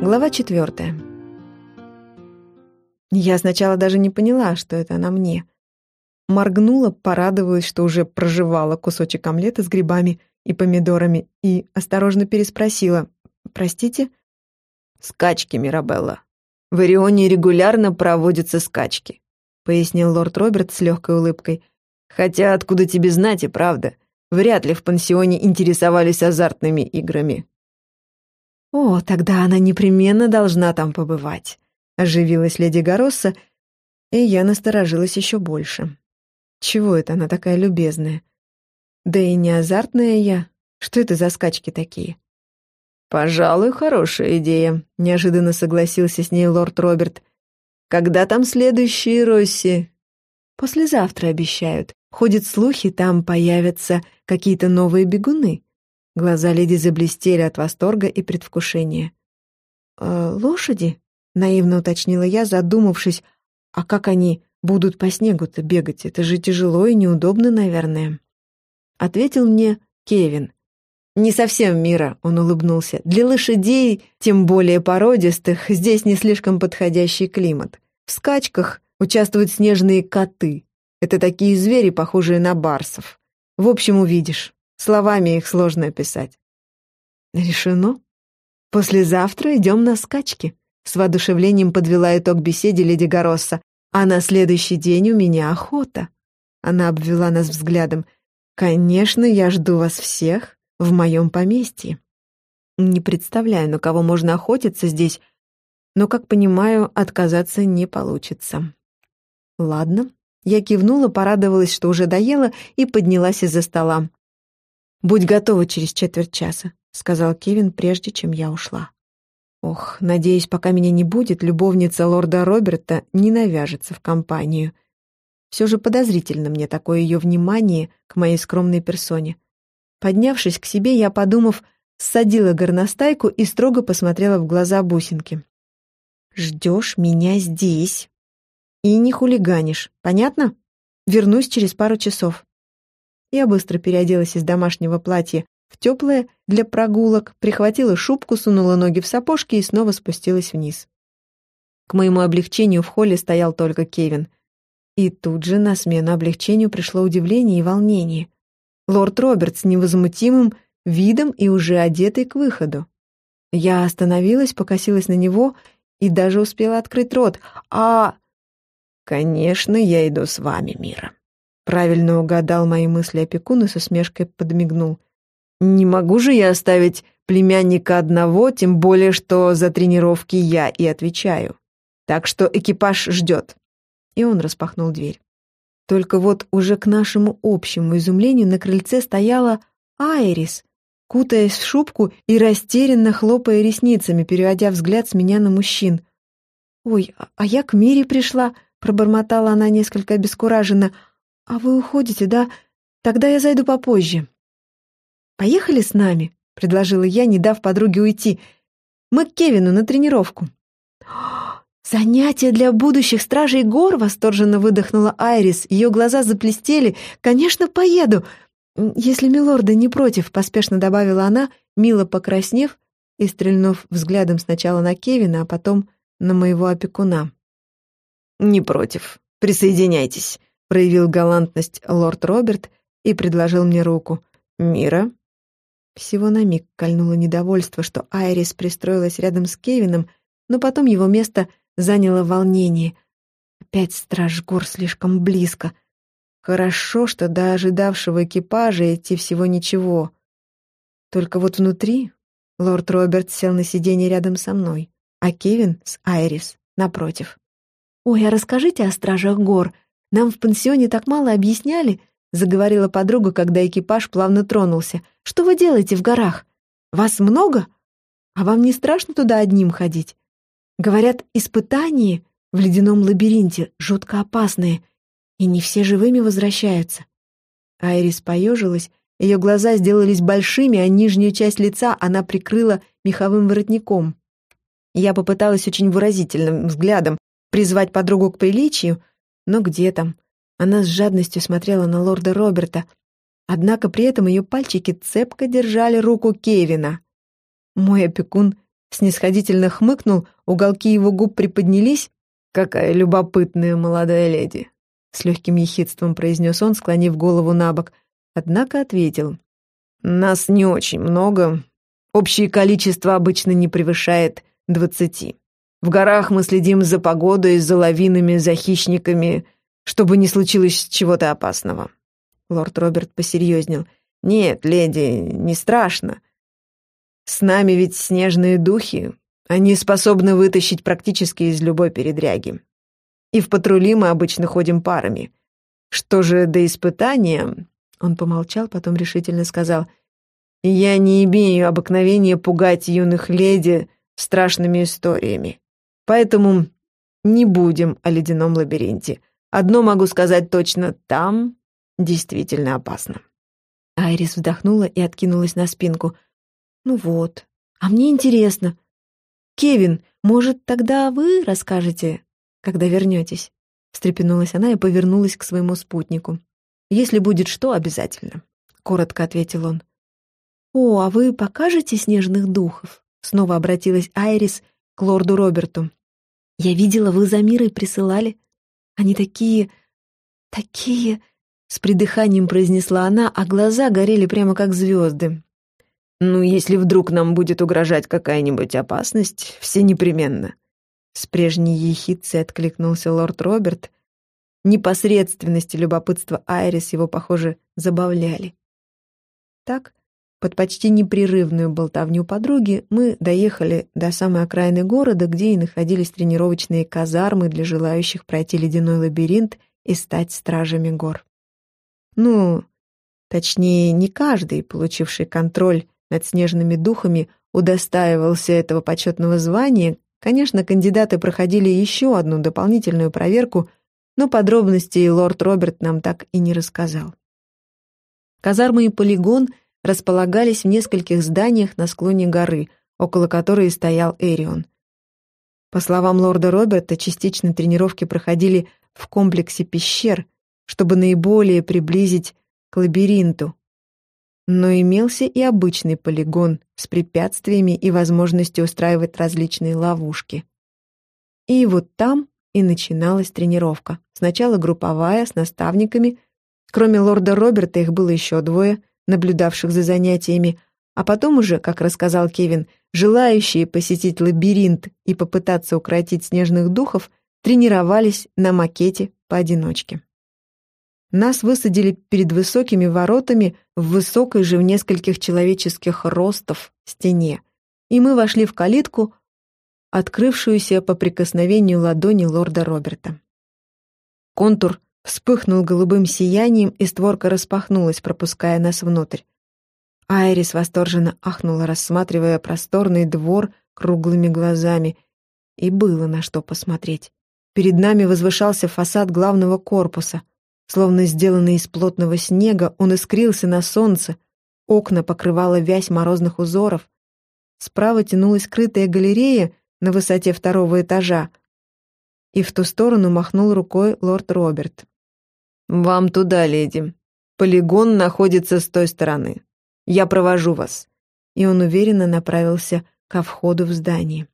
Глава четвертая. Я сначала даже не поняла, что это она мне. Моргнула, порадовалась, что уже проживала кусочек омлета с грибами и помидорами, и осторожно переспросила. «Простите?» «Скачки, Мирабелла. В Орионе регулярно проводятся скачки», — пояснил лорд Роберт с легкой улыбкой. «Хотя откуда тебе знать и правда? Вряд ли в пансионе интересовались азартными играми». «О, тогда она непременно должна там побывать», — оживилась леди Горосса, и я насторожилась еще больше. Чего это она такая любезная? Да и не азартная я. Что это за скачки такие? «Пожалуй, хорошая идея», — неожиданно согласился с ней лорд Роберт. «Когда там следующие Росси?» «Послезавтра обещают. Ходят слухи, там появятся какие-то новые бегуны». Глаза леди заблестели от восторга и предвкушения. «Э, «Лошади?» — наивно уточнила я, задумавшись, а как они будут по снегу-то бегать? Это же тяжело и неудобно, наверное. Ответил мне Кевин. «Не совсем мира», — он улыбнулся. «Для лошадей, тем более породистых, здесь не слишком подходящий климат. В скачках участвуют снежные коты. Это такие звери, похожие на барсов. В общем, увидишь. Словами их сложно описать». «Решено. Послезавтра идем на скачки», — с воодушевлением подвела итог беседе леди Горосса. «А на следующий день у меня охота». Она обвела нас взглядом. «Конечно, я жду вас всех в моем поместье. Не представляю, на кого можно охотиться здесь, но, как понимаю, отказаться не получится. Ладно. Я кивнула, порадовалась, что уже доела, и поднялась из-за стола. «Будь готова через четверть часа», — сказал Кевин, прежде чем я ушла. Ох, надеюсь, пока меня не будет, любовница лорда Роберта не навяжется в компанию. Все же подозрительно мне такое ее внимание к моей скромной персоне. Поднявшись к себе, я, подумав, ссадила горностайку и строго посмотрела в глаза бусинки. «Ждешь меня здесь. И не хулиганишь, понятно? Вернусь через пару часов». Я быстро переоделась из домашнего платья в теплое для прогулок, прихватила шубку, сунула ноги в сапожки и снова спустилась вниз. К моему облегчению в холле стоял только Кевин. И тут же на смену облегчению пришло удивление и волнение лорд Роберт с невозмутимым видом и уже одетый к выходу. Я остановилась, покосилась на него и даже успела открыть рот. «А...» «Конечно, я иду с вами, Мира». Правильно угадал мои мысли опекун и с усмешкой подмигнул. «Не могу же я оставить племянника одного, тем более, что за тренировки я и отвечаю. Так что экипаж ждет». И он распахнул дверь. Только вот уже к нашему общему изумлению на крыльце стояла Айрис, кутаясь в шубку и растерянно хлопая ресницами, переводя взгляд с меня на мужчин. «Ой, а я к Мире пришла», — пробормотала она несколько обескураженно. «А вы уходите, да? Тогда я зайду попозже». «Поехали с нами», — предложила я, не дав подруге уйти. «Мы к Кевину на тренировку». «Занятие для будущих стражей гор!» — восторженно выдохнула Айрис. Ее глаза заплестели. «Конечно, поеду! Если милорды не против», — поспешно добавила она, мило покраснев и стрельнув взглядом сначала на Кевина, а потом на моего опекуна. «Не против. Присоединяйтесь», — проявил галантность лорд Роберт и предложил мне руку. «Мира?» Всего на миг кольнуло недовольство, что Айрис пристроилась рядом с Кевином, но потом его место — заняло волнение. Опять страж гор слишком близко. Хорошо, что до ожидавшего экипажа идти всего ничего. Только вот внутри лорд Роберт сел на сиденье рядом со мной, а Кевин с Айрис напротив. «Ой, а расскажите о стражах гор. Нам в пансионе так мало объясняли», — заговорила подруга, когда экипаж плавно тронулся. «Что вы делаете в горах? Вас много? А вам не страшно туда одним ходить? Говорят, испытания в ледяном лабиринте жутко опасные, и не все живыми возвращаются. Айрис поежилась, ее глаза сделались большими, а нижнюю часть лица она прикрыла меховым воротником. Я попыталась очень выразительным взглядом призвать подругу к приличию, но где там? Она с жадностью смотрела на лорда Роберта, однако при этом ее пальчики цепко держали руку Кевина. Мой опекун снисходительно хмыкнул, уголки его губ приподнялись. «Какая любопытная молодая леди!» С легким ехидством произнес он, склонив голову на бок. Однако ответил. «Нас не очень много. Общее количество обычно не превышает двадцати. В горах мы следим за погодой, за лавинами, за хищниками, чтобы не случилось чего-то опасного». Лорд Роберт посерьезнел. «Нет, леди, не страшно. С нами ведь снежные духи. Они способны вытащить практически из любой передряги. И в патрули мы обычно ходим парами. Что же до испытания...» Он помолчал, потом решительно сказал. «Я не имею обыкновения пугать юных леди страшными историями. Поэтому не будем о ледяном лабиринте. Одно могу сказать точно, там действительно опасно». Айрис вздохнула и откинулась на спинку. «Ну вот, а мне интересно. Кевин, может, тогда вы расскажете, когда вернетесь?» Встрепенулась она и повернулась к своему спутнику. «Если будет что, обязательно», — коротко ответил он. «О, а вы покажете снежных духов?» Снова обратилась Айрис к лорду Роберту. «Я видела, вы за мирой присылали. Они такие... такие...» С придыханием произнесла она, а глаза горели прямо как звезды. «Ну, если вдруг нам будет угрожать какая-нибудь опасность, все непременно». С прежней ехидцей откликнулся лорд Роберт. Непосредственность и любопытство Айрис его, похоже, забавляли. Так, под почти непрерывную болтовню подруги мы доехали до самой окраины города, где и находились тренировочные казармы для желающих пройти ледяной лабиринт и стать стражами гор. Ну, точнее, не каждый, получивший контроль над снежными духами, удостаивался этого почетного звания. Конечно, кандидаты проходили еще одну дополнительную проверку, но подробностей лорд Роберт нам так и не рассказал. Казармы и полигон располагались в нескольких зданиях на склоне горы, около которой стоял Эрион. По словам лорда Роберта, частично тренировки проходили в комплексе пещер, чтобы наиболее приблизить к лабиринту. Но имелся и обычный полигон с препятствиями и возможностью устраивать различные ловушки. И вот там и начиналась тренировка. Сначала групповая, с наставниками. Кроме лорда Роберта их было еще двое, наблюдавших за занятиями, а потом уже, как рассказал Кевин, желающие посетить лабиринт и попытаться укротить снежных духов тренировались на макете поодиночке. Нас высадили перед высокими воротами в высокой же в нескольких человеческих ростов стене, и мы вошли в калитку, открывшуюся по прикосновению ладони лорда Роберта. Контур вспыхнул голубым сиянием, и створка распахнулась, пропуская нас внутрь. Айрис восторженно ахнула, рассматривая просторный двор круглыми глазами. И было на что посмотреть. Перед нами возвышался фасад главного корпуса. Словно сделанный из плотного снега, он искрился на солнце, окна покрывала вязь морозных узоров. Справа тянулась крытая галерея на высоте второго этажа, и в ту сторону махнул рукой лорд Роберт. «Вам туда, леди. Полигон находится с той стороны. Я провожу вас». И он уверенно направился ко входу в здание.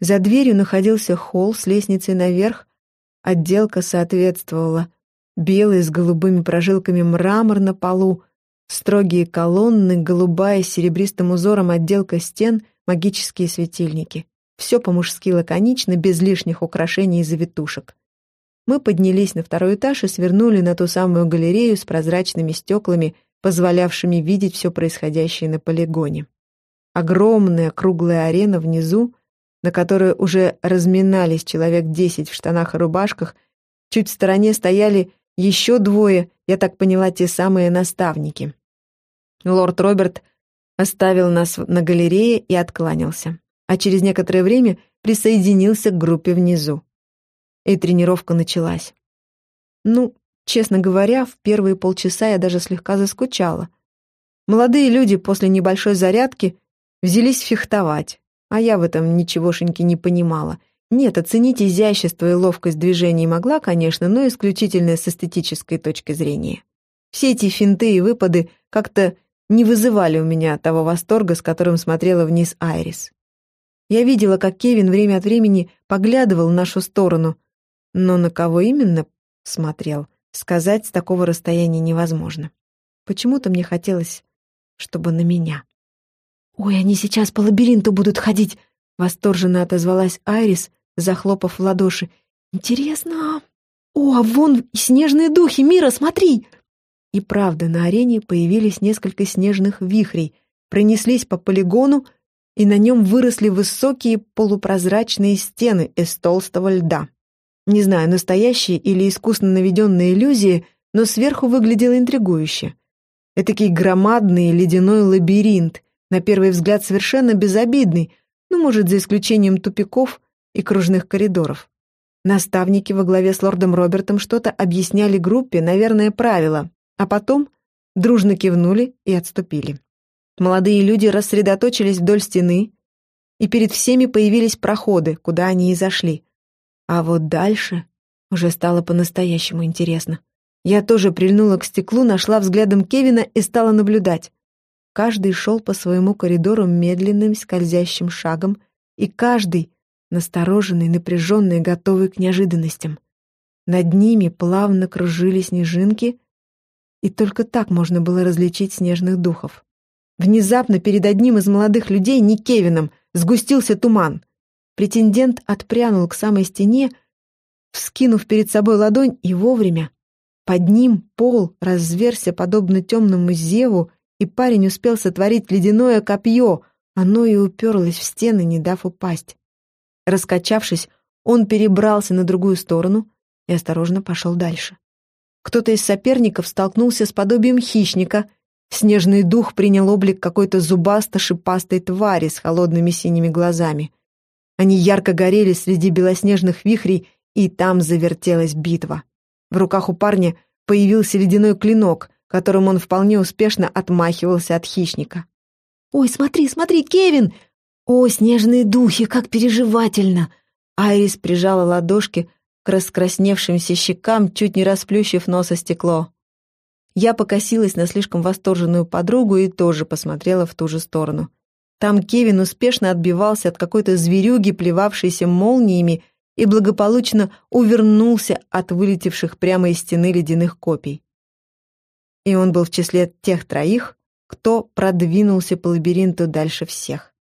За дверью находился холл с лестницей наверх. Отделка соответствовала белый с голубыми прожилками мрамор на полу, строгие колонны, голубая с серебристым узором отделка стен, магические светильники. Все по-мужски лаконично, без лишних украшений и завитушек. Мы поднялись на второй этаж и свернули на ту самую галерею с прозрачными стеклами, позволявшими видеть все происходящее на полигоне. Огромная круглая арена внизу, на которой уже разминались человек десять в штанах и рубашках, чуть в стороне стояли еще двое, я так поняла, те самые наставники. Лорд Роберт оставил нас на галерее и откланялся, а через некоторое время присоединился к группе внизу. И тренировка началась. Ну, честно говоря, в первые полчаса я даже слегка заскучала. Молодые люди после небольшой зарядки взялись фехтовать, а я в этом ничегошеньки не понимала нет, оценить изящество и ловкость движений могла, конечно, но исключительно с эстетической точки зрения. Все эти финты и выпады как-то не вызывали у меня того восторга, с которым смотрела вниз Айрис. Я видела, как Кевин время от времени поглядывал в нашу сторону, но на кого именно смотрел, сказать с такого расстояния невозможно. Почему-то мне хотелось, чтобы на меня. «Ой, они сейчас по лабиринту будут ходить!» — восторженно отозвалась Айрис, захлопав в ладоши. «Интересно! О, а вон снежные духи! Мира, смотри!» И правда, на арене появились несколько снежных вихрей, пронеслись по полигону, и на нем выросли высокие полупрозрачные стены из толстого льда. Не знаю, настоящие или искусно наведенные иллюзии, но сверху выглядело интригующе. Этакий громадный ледяной лабиринт, на первый взгляд совершенно безобидный, ну, может, за исключением тупиков и кружных коридоров. Наставники во главе с лордом Робертом что-то объясняли группе, наверное, правила, а потом дружно кивнули и отступили. Молодые люди рассредоточились вдоль стены, и перед всеми появились проходы, куда они и зашли. А вот дальше уже стало по-настоящему интересно. Я тоже прильнула к стеклу, нашла взглядом Кевина и стала наблюдать. Каждый шел по своему коридору медленным скользящим шагом, и каждый настороженный, напряженный, готовый к неожиданностям. Над ними плавно кружили снежинки, и только так можно было различить снежных духов. Внезапно перед одним из молодых людей, не Кевином, сгустился туман. Претендент отпрянул к самой стене, вскинув перед собой ладонь, и вовремя. Под ним пол разверся подобно темному зеву, и парень успел сотворить ледяное копье, оно и уперлось в стены, не дав упасть. Раскачавшись, он перебрался на другую сторону и осторожно пошел дальше. Кто-то из соперников столкнулся с подобием хищника — Снежный дух принял облик какой-то зубасто-шипастой твари с холодными синими глазами. Они ярко горели среди белоснежных вихрей, и там завертелась битва. В руках у парня появился ледяной клинок, которым он вполне успешно отмахивался от хищника. «Ой, смотри, смотри, Кевин! О, снежные духи, как переживательно!» Айрис прижала ладошки к раскрасневшимся щекам, чуть не расплющив нос о стекло. Я покосилась на слишком восторженную подругу и тоже посмотрела в ту же сторону. Там Кевин успешно отбивался от какой-то зверюги, плевавшейся молниями, и благополучно увернулся от вылетевших прямо из стены ледяных копий. И он был в числе тех троих, кто продвинулся по лабиринту дальше всех.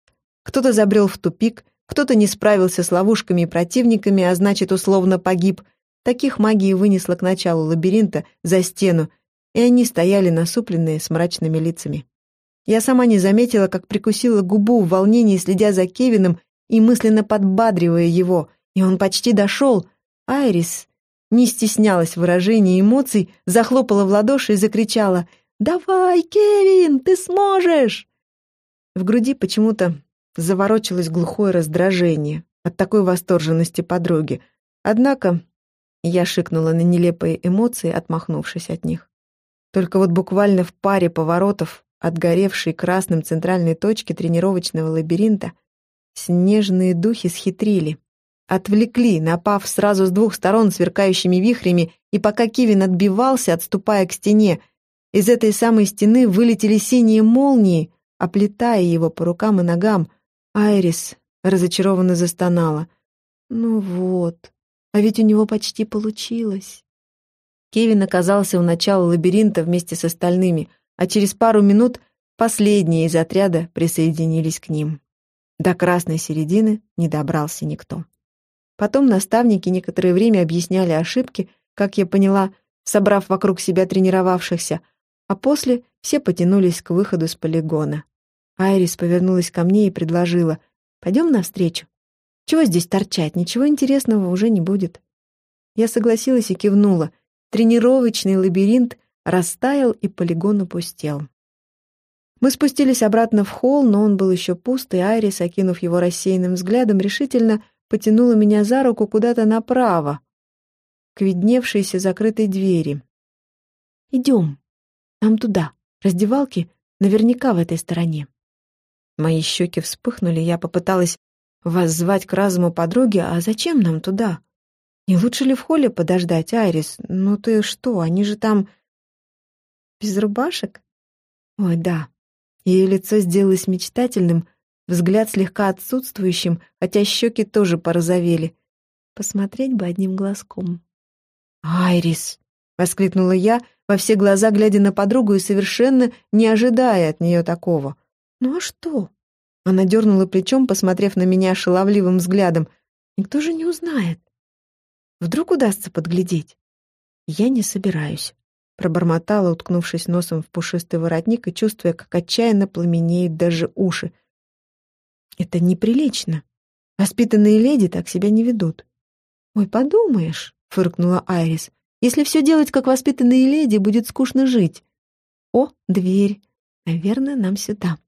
Кто-то забрел в тупик, кто-то не справился с ловушками и противниками, а значит, условно погиб. Таких магии вынесла к началу лабиринта за стену, и они стояли насупленные с мрачными лицами. Я сама не заметила, как прикусила губу в волнении, следя за Кевином и мысленно подбадривая его, и он почти дошел. Айрис не стеснялась выражения эмоций, захлопала в ладоши и закричала «Давай, Кевин, ты сможешь!» В груди почему-то заворочилось глухое раздражение от такой восторженности подруги. Однако я шикнула на нелепые эмоции, отмахнувшись от них. Только вот буквально в паре поворотов от горевшей красным центральной точки тренировочного лабиринта снежные духи схитрили. Отвлекли, напав сразу с двух сторон сверкающими вихрями, и пока Кивин отбивался, отступая к стене, из этой самой стены вылетели синие молнии, оплетая его по рукам и ногам. Айрис разочарованно застонала. «Ну вот, а ведь у него почти получилось». Кевин оказался у начала лабиринта вместе с остальными, а через пару минут последние из отряда присоединились к ним. До красной середины не добрался никто. Потом наставники некоторое время объясняли ошибки, как я поняла, собрав вокруг себя тренировавшихся, а после все потянулись к выходу с полигона. Айрис повернулась ко мне и предложила, «Пойдем навстречу. Чего здесь торчать, ничего интересного уже не будет». Я согласилась и кивнула — Тренировочный лабиринт растаял и полигон опустел. Мы спустились обратно в холл, но он был еще пуст, и Айрис, окинув его рассеянным взглядом, решительно потянула меня за руку куда-то направо, к видневшейся закрытой двери. «Идем. Нам туда. Раздевалки наверняка в этой стороне». Мои щеки вспыхнули, я попыталась воззвать к разуму подруги, а зачем нам туда? Не лучше ли в холле подождать, Айрис? Ну ты что, они же там... Без рубашек? Ой, да. Ее лицо сделалось мечтательным, взгляд слегка отсутствующим, хотя щеки тоже порозовели. Посмотреть бы одним глазком. «Айрис!» — воскликнула я, во все глаза глядя на подругу и совершенно не ожидая от нее такого. «Ну а что?» Она дернула плечом, посмотрев на меня шаловливым взглядом. «Никто же не узнает. Вдруг удастся подглядеть?» «Я не собираюсь», — пробормотала, уткнувшись носом в пушистый воротник и чувствуя, как отчаянно пламенеют даже уши. «Это неприлично. Воспитанные леди так себя не ведут». «Ой, подумаешь», — фыркнула Айрис. «Если все делать, как воспитанные леди, будет скучно жить». «О, дверь. Наверное, нам сюда».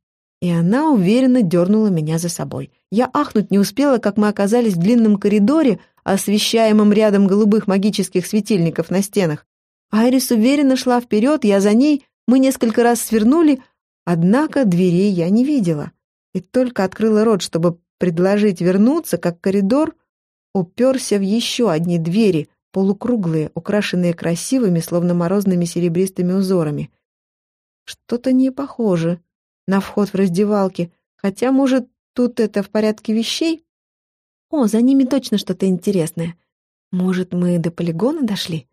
И она уверенно дернула меня за собой. Я ахнуть не успела, как мы оказались в длинном коридоре, освещаемом рядом голубых магических светильников на стенах. Айрис уверенно шла вперед, я за ней, мы несколько раз свернули, однако дверей я не видела. И только открыла рот, чтобы предложить вернуться, как коридор уперся в еще одни двери, полукруглые, украшенные красивыми, словно морозными серебристыми узорами. Что-то не похоже на вход в раздевалки, хотя, может, тут это в порядке вещей? О, за ними точно что-то интересное. Может, мы до полигона дошли?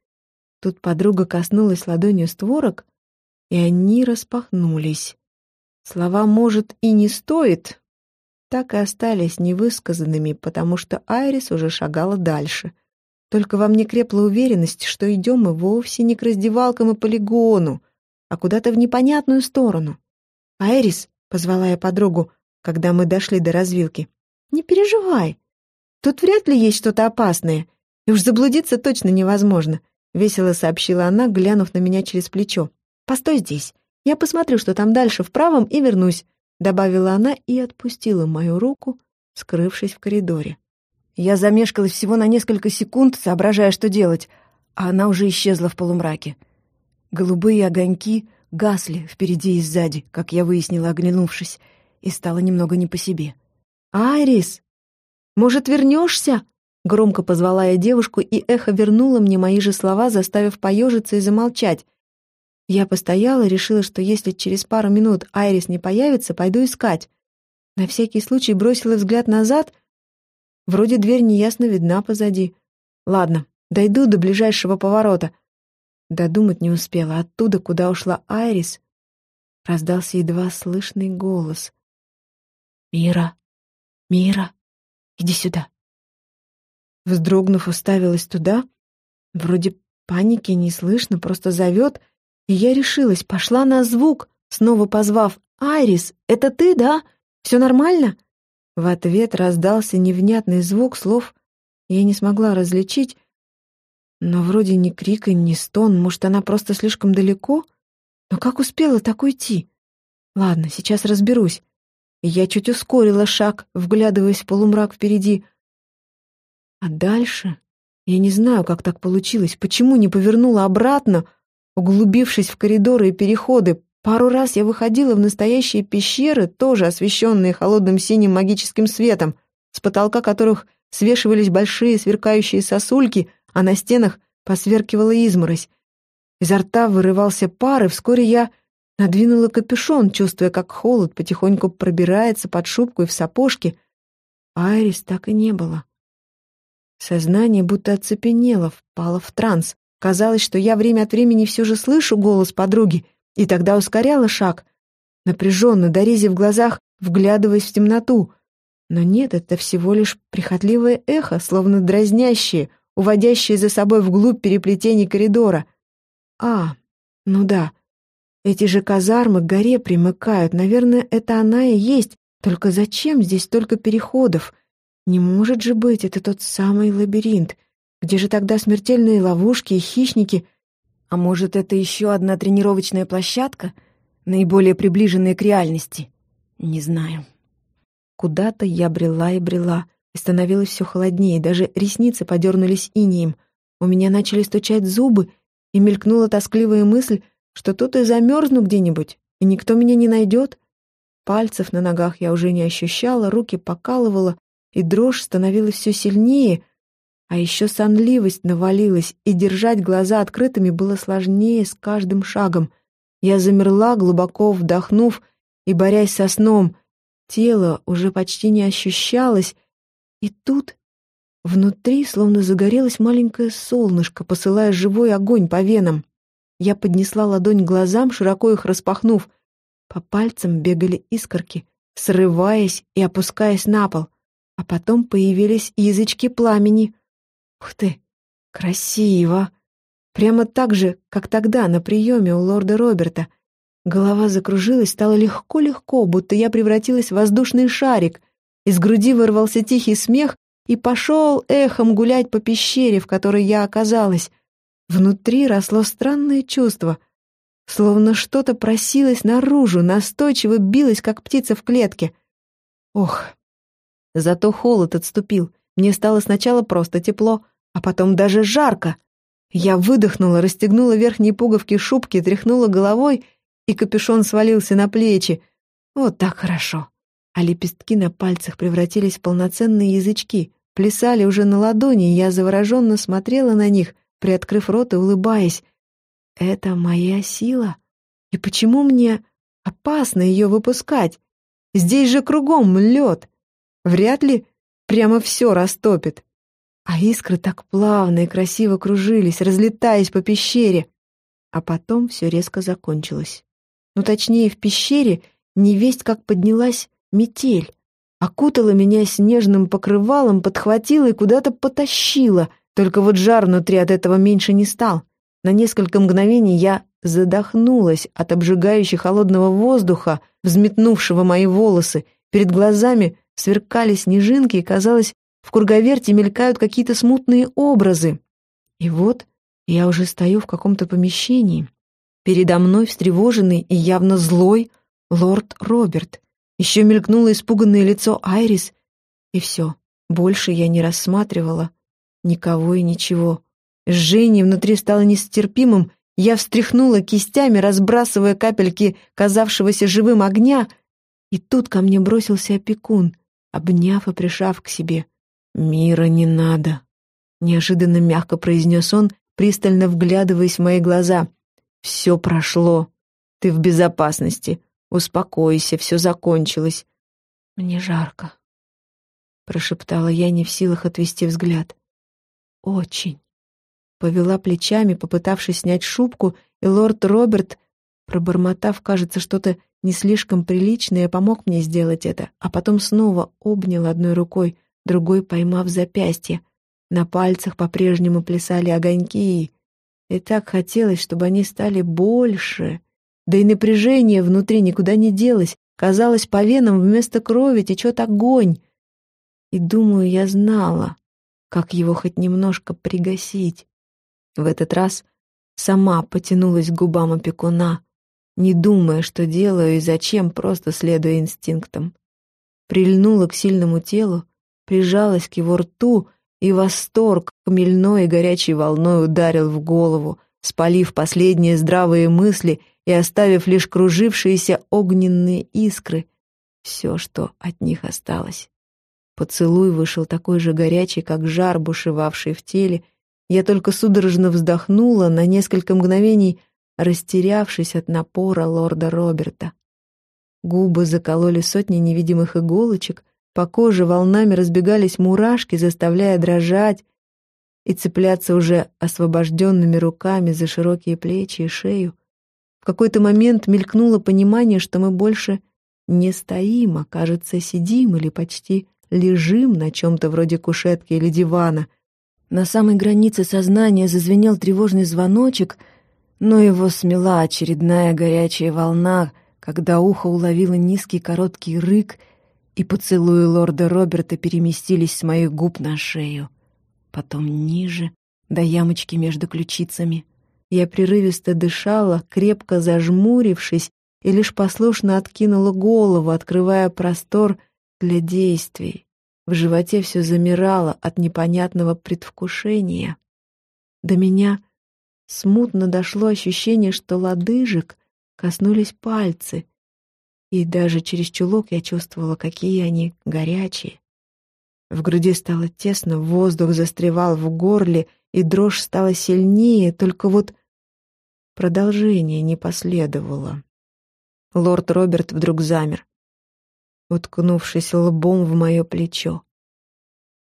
Тут подруга коснулась ладонью створок, и они распахнулись. Слова «может» и «не стоит» так и остались невысказанными, потому что Айрис уже шагала дальше. Только во мне крепла уверенность, что идем мы вовсе не к раздевалкам и полигону, а куда-то в непонятную сторону. «Айрис», — позвала я подругу, когда мы дошли до развилки, — «не переживай. Тут вряд ли есть что-то опасное, и уж заблудиться точно невозможно», — весело сообщила она, глянув на меня через плечо. «Постой здесь. Я посмотрю, что там дальше в правом, и вернусь», — добавила она и отпустила мою руку, скрывшись в коридоре. Я замешкалась всего на несколько секунд, соображая, что делать, а она уже исчезла в полумраке. Голубые огоньки гасли впереди и сзади, как я выяснила, оглянувшись, и стало немного не по себе. «Айрис, может, вернешься?» Громко позвала я девушку, и эхо вернуло мне мои же слова, заставив поежиться и замолчать. Я постояла, решила, что если через пару минут Айрис не появится, пойду искать. На всякий случай бросила взгляд назад. Вроде дверь неясно видна позади. Ладно, дойду до ближайшего поворота — Додумать не успела. Оттуда, куда ушла Айрис, раздался едва слышный голос. «Мира! Мира! Иди сюда!» Вздрогнув, уставилась туда. Вроде паники не слышно, просто зовет. И я решилась, пошла на звук, снова позвав «Айрис, это ты, да? Все нормально?» В ответ раздался невнятный звук слов. Я не смогла различить, но вроде ни крика, ни стон, может, она просто слишком далеко? Но как успела так уйти? Ладно, сейчас разберусь. я чуть ускорила шаг, вглядываясь в полумрак впереди. А дальше? Я не знаю, как так получилось, почему не повернула обратно, углубившись в коридоры и переходы. Пару раз я выходила в настоящие пещеры, тоже освещенные холодным синим магическим светом, с потолка которых свешивались большие сверкающие сосульки, а на стенах посверкивала изморозь. Изо рта вырывался пар, и вскоре я надвинула капюшон, чувствуя, как холод потихоньку пробирается под шубку и в сапожки. Айрис так и не было. Сознание будто оцепенело, впало в транс. Казалось, что я время от времени все же слышу голос подруги, и тогда ускоряла шаг, напряженно, дорези в глазах, вглядываясь в темноту. Но нет, это всего лишь прихотливое эхо, словно дразнящее, уводящие за собой вглубь переплетений коридора. А, ну да, эти же казармы к горе примыкают, наверное, это она и есть, только зачем здесь столько переходов? Не может же быть, это тот самый лабиринт. Где же тогда смертельные ловушки и хищники? А может, это еще одна тренировочная площадка, наиболее приближенная к реальности? Не знаю. Куда-то я брела и брела, и становилось все холоднее, даже ресницы подернулись инием. У меня начали стучать зубы, и мелькнула тоскливая мысль, что тут и замерзну где-нибудь, и никто меня не найдет. Пальцев на ногах я уже не ощущала, руки покалывала, и дрожь становилась все сильнее, а еще сонливость навалилась, и держать глаза открытыми было сложнее с каждым шагом. Я замерла, глубоко вдохнув и борясь со сном, тело уже почти не ощущалось, и тут внутри словно загорелось маленькое солнышко, посылая живой огонь по венам. Я поднесла ладонь к глазам, широко их распахнув. По пальцам бегали искорки, срываясь и опускаясь на пол, а потом появились язычки пламени. Ух ты, красиво! Прямо так же, как тогда на приеме у лорда Роберта. Голова закружилась, стало легко-легко, будто я превратилась в воздушный шарик. Из груди вырвался тихий смех и пошел эхом гулять по пещере, в которой я оказалась. Внутри росло странное чувство, словно что-то просилось наружу, настойчиво билось, как птица в клетке. Ох, зато холод отступил. Мне стало сначала просто тепло, а потом даже жарко. Я выдохнула, расстегнула верхние пуговки шубки, тряхнула головой, и капюшон свалился на плечи. Вот так хорошо. А лепестки на пальцах превратились в полноценные язычки, плясали уже на ладони, и я завороженно смотрела на них, приоткрыв рот и улыбаясь. Это моя сила? И почему мне опасно ее выпускать? Здесь же кругом лед. Вряд ли прямо все растопит. А искры так плавно и красиво кружились, разлетаясь по пещере. А потом все резко закончилось. Ну, точнее, в пещере невесть как поднялась метель. Окутала меня снежным покрывалом, подхватила и куда-то потащила. Только вот жар внутри от этого меньше не стал. На несколько мгновений я задохнулась от обжигающего холодного воздуха, взметнувшего мои волосы. Перед глазами сверкали снежинки, и казалось, в круговерте мелькают какие-то смутные образы. И вот я уже стою в каком-то помещении. Передо мной встревоженный и явно злой лорд Роберт. Еще мелькнуло испуганное лицо Айрис, и все, больше я не рассматривала никого и ничего. Жжение внутри стало нестерпимым, я встряхнула кистями, разбрасывая капельки казавшегося живым огня, и тут ко мне бросился опекун, обняв и прижав к себе. «Мира не надо», — неожиданно мягко произнес он, пристально вглядываясь в мои глаза. «Все прошло. Ты в безопасности. Успокойся, все закончилось». «Мне жарко», — прошептала я, не в силах отвести взгляд. «Очень». Повела плечами, попытавшись снять шубку, и лорд Роберт, пробормотав, кажется, что-то не слишком приличное, помог мне сделать это, а потом снова обнял одной рукой, другой поймав запястье. На пальцах по-прежнему плясали огоньки. И так хотелось, чтобы они стали больше. Да и напряжение внутри никуда не делось. Казалось, по венам вместо крови течет огонь. И, думаю, я знала, как его хоть немножко пригасить. В этот раз сама потянулась к губам опекуна, не думая, что делаю и зачем, просто следуя инстинктам. Прильнула к сильному телу, прижалась к его рту, и восторг хмельной и горячей волной ударил в голову, спалив последние здравые мысли и оставив лишь кружившиеся огненные искры, все, что от них осталось. Поцелуй вышел такой же горячий, как жар, бушевавший в теле. Я только судорожно вздохнула, на несколько мгновений растерявшись от напора лорда Роберта. Губы закололи сотни невидимых иголочек, по коже волнами разбегались мурашки, заставляя дрожать и цепляться уже освобожденными руками за широкие плечи и шею. В какой-то момент мелькнуло понимание, что мы больше не стоим, а, кажется, сидим или почти лежим на чем-то вроде кушетки или дивана. На самой границе сознания зазвенел тревожный звоночек, но его смела очередная горячая волна, когда ухо уловило низкий короткий рык — и поцелуи лорда Роберта переместились с моих губ на шею. Потом ниже, до ямочки между ключицами. Я прерывисто дышала, крепко зажмурившись, и лишь послушно откинула голову, открывая простор для действий. В животе все замирало от непонятного предвкушения. До меня смутно дошло ощущение, что лодыжек коснулись пальцы, и даже через чулок я чувствовала, какие они горячие. В груди стало тесно, воздух застревал в горле, и дрожь стала сильнее, только вот продолжение не последовало. Лорд Роберт вдруг замер. уткнувшись лбом в мое плечо.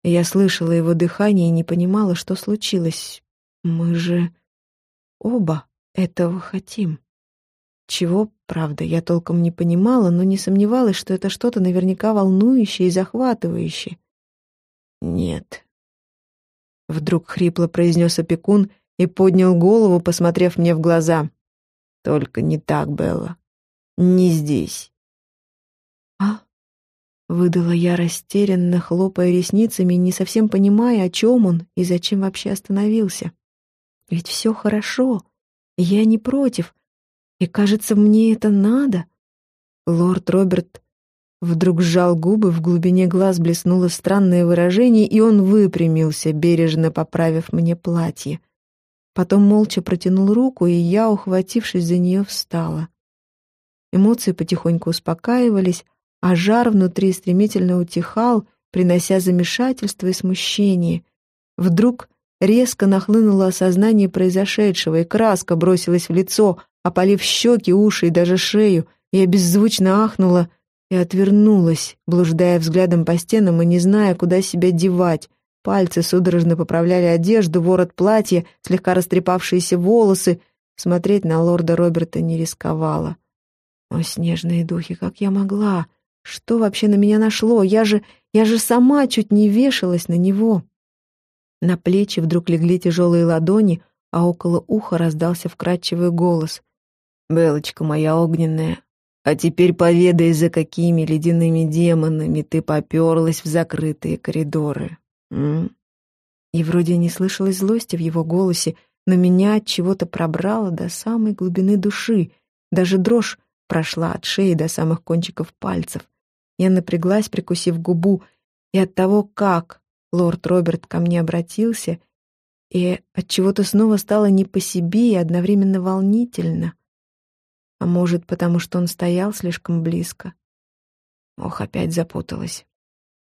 Я слышала его дыхание и не понимала, что случилось. Мы же оба этого хотим. Чего, правда, я толком не понимала, но не сомневалась, что это что-то наверняка волнующее и захватывающее. «Нет», — вдруг хрипло произнес опекун и поднял голову, посмотрев мне в глаза. «Только не так, Белла. Не здесь». «А?» — выдала я растерянно, хлопая ресницами, не совсем понимая, о чем он и зачем вообще остановился. «Ведь все хорошо, я не против, и, кажется, мне это надо. Лорд Роберт вдруг сжал губы, в глубине глаз блеснуло странное выражение, и он выпрямился, бережно поправив мне платье. Потом молча протянул руку, и я, ухватившись за нее, встала. Эмоции потихоньку успокаивались, а жар внутри стремительно утихал, принося замешательство и смущение. Вдруг резко нахлынуло осознание произошедшего, и краска бросилась в лицо, опалив щеки, уши и даже шею. Я беззвучно ахнула и отвернулась, блуждая взглядом по стенам и не зная, куда себя девать. Пальцы судорожно поправляли одежду, ворот платья, слегка растрепавшиеся волосы. Смотреть на лорда Роберта не рисковала. О, снежные духи, как я могла? Что вообще на меня нашло? Я же... я же сама чуть не вешалась на него. На плечи вдруг легли тяжелые ладони, а около уха раздался вкрадчивый голос. Белочка моя огненная, а теперь поведай, за какими ледяными демонами ты поперлась в закрытые коридоры. М? И вроде не слышалось злости в его голосе, но меня от чего-то пробрало до самой глубины души. Даже дрожь прошла от шеи до самых кончиков пальцев. Я напряглась, прикусив губу, и от того, как лорд Роберт ко мне обратился, и от чего-то снова стало не по себе и одновременно волнительно. А может, потому что он стоял слишком близко? Ох, опять запуталась.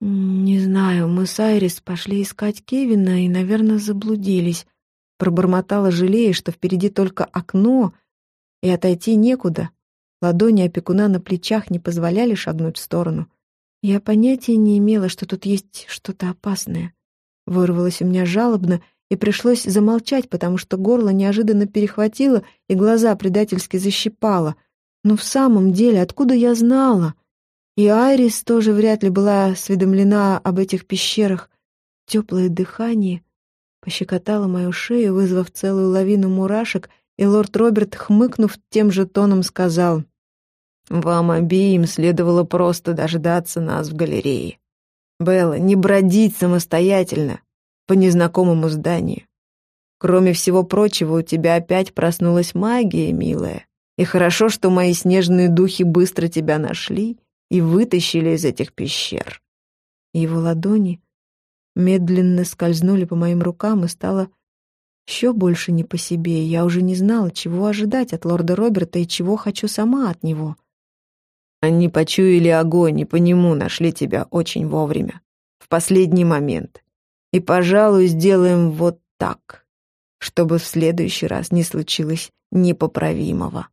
«Не знаю, мы с Айрис пошли искать Кевина и, наверное, заблудились». Пробормотала, жалея, что впереди только окно, и отойти некуда. Ладони опекуна на плечах не позволяли шагнуть в сторону. Я понятия не имела, что тут есть что-то опасное. Вырвалось у меня жалобно, и пришлось замолчать, потому что горло неожиданно перехватило и глаза предательски защипало. Но в самом деле, откуда я знала? И Айрис тоже вряд ли была осведомлена об этих пещерах. Теплое дыхание пощекотало мою шею, вызвав целую лавину мурашек, и лорд Роберт, хмыкнув тем же тоном, сказал, «Вам обеим следовало просто дождаться нас в галерее. Белла, не бродить самостоятельно, по незнакомому зданию. Кроме всего прочего, у тебя опять проснулась магия, милая. И хорошо, что мои снежные духи быстро тебя нашли и вытащили из этих пещер. Его ладони медленно скользнули по моим рукам и стало еще больше не по себе. Я уже не знала, чего ожидать от лорда Роберта и чего хочу сама от него. Они почуяли огонь и по нему нашли тебя очень вовремя, в последний момент. И, пожалуй, сделаем вот так, чтобы в следующий раз не случилось непоправимого.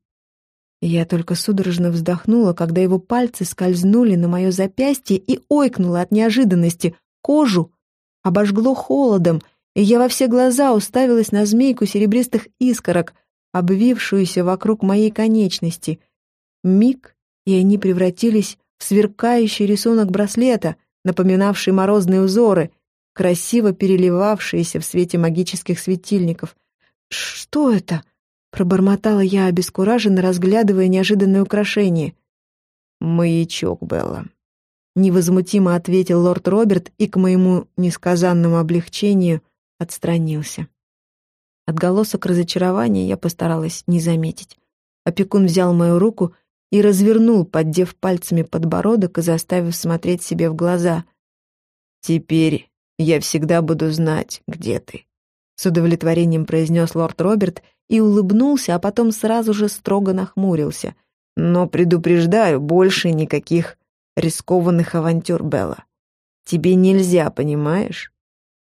Я только судорожно вздохнула, когда его пальцы скользнули на мое запястье и ойкнула от неожиданности. Кожу обожгло холодом, и я во все глаза уставилась на змейку серебристых искорок, обвившуюся вокруг моей конечности. Миг, и они превратились в сверкающий рисунок браслета, напоминавший морозные узоры, красиво переливавшиеся в свете магических светильников. «Что это?» — пробормотала я, обескураженно разглядывая неожиданное украшение. «Маячок, Белла», — невозмутимо ответил лорд Роберт и, к моему несказанному облегчению, отстранился. Отголосок разочарования я постаралась не заметить. Опекун взял мою руку и развернул, поддев пальцами подбородок и заставив смотреть себе в глаза. «Теперь «Я всегда буду знать, где ты», — с удовлетворением произнес лорд Роберт и улыбнулся, а потом сразу же строго нахмурился. «Но предупреждаю, больше никаких рискованных авантюр, Белла. Тебе нельзя, понимаешь?»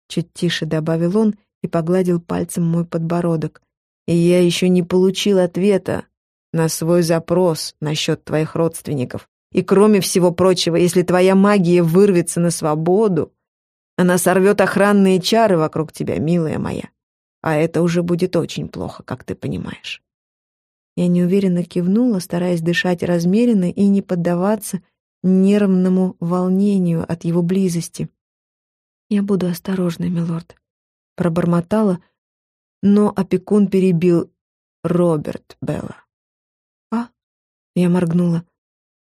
Чуть тише добавил он и погладил пальцем мой подбородок. «И я еще не получил ответа на свой запрос насчет твоих родственников. И кроме всего прочего, если твоя магия вырвется на свободу, она сорвет охранные чары вокруг тебя, милая моя. А это уже будет очень плохо, как ты понимаешь. Я неуверенно кивнула, стараясь дышать размеренно и не поддаваться нервному волнению от его близости. «Я буду осторожна, милорд», — пробормотала, но опекун перебил Роберт Белла. Я моргнула.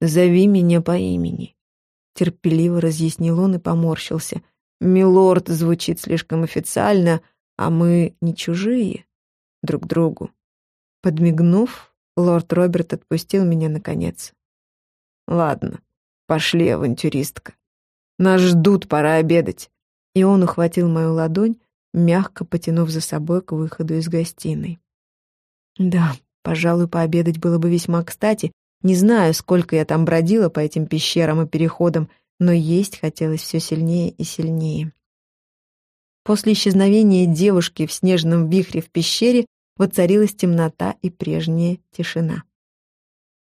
«Зови меня по имени», — терпеливо разъяснил он и поморщился. «Милорд» звучит слишком официально, а мы не чужие друг другу. Подмигнув, лорд Роберт отпустил меня наконец. «Ладно, пошли, авантюристка. Нас ждут, пора обедать». И он ухватил мою ладонь, мягко потянув за собой к выходу из гостиной. Да, пожалуй, пообедать было бы весьма кстати. Не знаю, сколько я там бродила по этим пещерам и переходам, но есть хотелось все сильнее и сильнее. После исчезновения девушки в снежном вихре в пещере воцарилась темнота и прежняя тишина.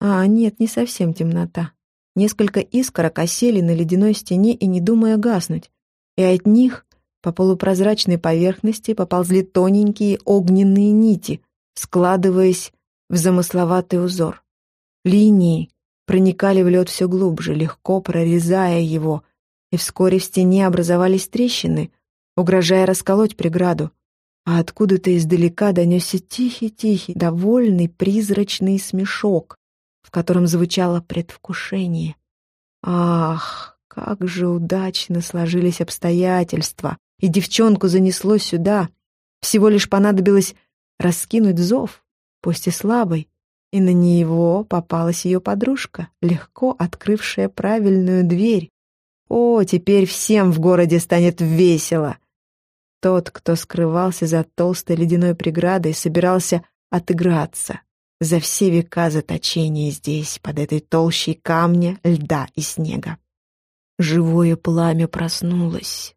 А, нет, не совсем темнота. Несколько искорок осели на ледяной стене и не думая гаснуть, и от них по полупрозрачной поверхности поползли тоненькие огненные нити, складываясь в замысловатый узор. Линии проникали в лед все глубже, легко прорезая его, и вскоре в стене образовались трещины, угрожая расколоть преграду, а откуда-то издалека донесся тихий-тихий, довольный призрачный смешок, в котором звучало предвкушение. Ах, как же удачно сложились обстоятельства, и девчонку занесло сюда. Всего лишь понадобилось раскинуть зов, пусть и слабый, и на него попалась ее подружка, легко открывшая правильную дверь. О, теперь всем в городе станет весело! Тот, кто скрывался за толстой ледяной преградой, собирался отыграться за все века заточения здесь, под этой толщей камня, льда и снега. Живое пламя проснулось.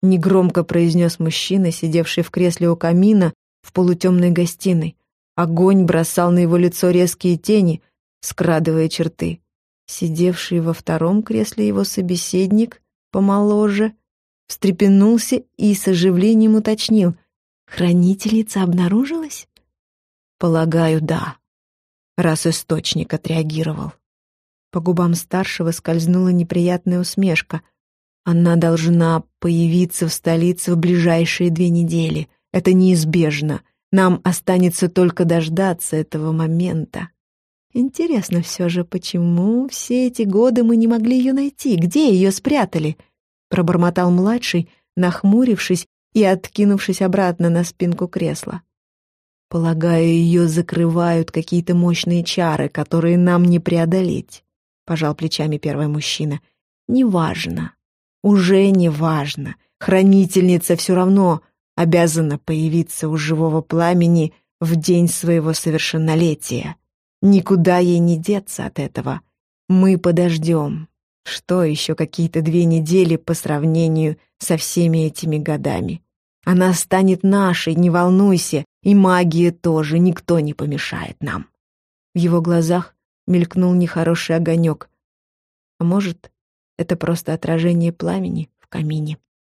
Негромко произнес мужчина, сидевший в кресле у камина в полутемной гостиной. Огонь бросал на его лицо резкие тени, скрадывая черты. Сидевший во втором кресле его собеседник, помоложе, встрепенулся и с оживлением уточнил. «Хранительница обнаружилась?» «Полагаю, да», раз источник отреагировал. По губам старшего скользнула неприятная усмешка. Она должна появиться в столице в ближайшие две недели. Это неизбежно. Нам останется только дождаться этого момента. Интересно все же, почему все эти годы мы не могли ее найти? Где ее спрятали? пробормотал младший, нахмурившись и откинувшись обратно на спинку кресла. Полагаю, ее закрывают какие-то мощные чары, которые нам не преодолеть, пожал плечами первый мужчина. Неважно. Уже не важно. Хранительница все равно обязана появиться у живого пламени в день своего совершеннолетия. Никуда ей не деться от этого. Мы подождем. Что еще какие-то две недели по сравнению со всеми этими годами? Она станет нашей, не волнуйся, и магия тоже, никто не помешает нам. В его глазах мелькнул нехороший огонек. А может, это просто отражение пламени в камине.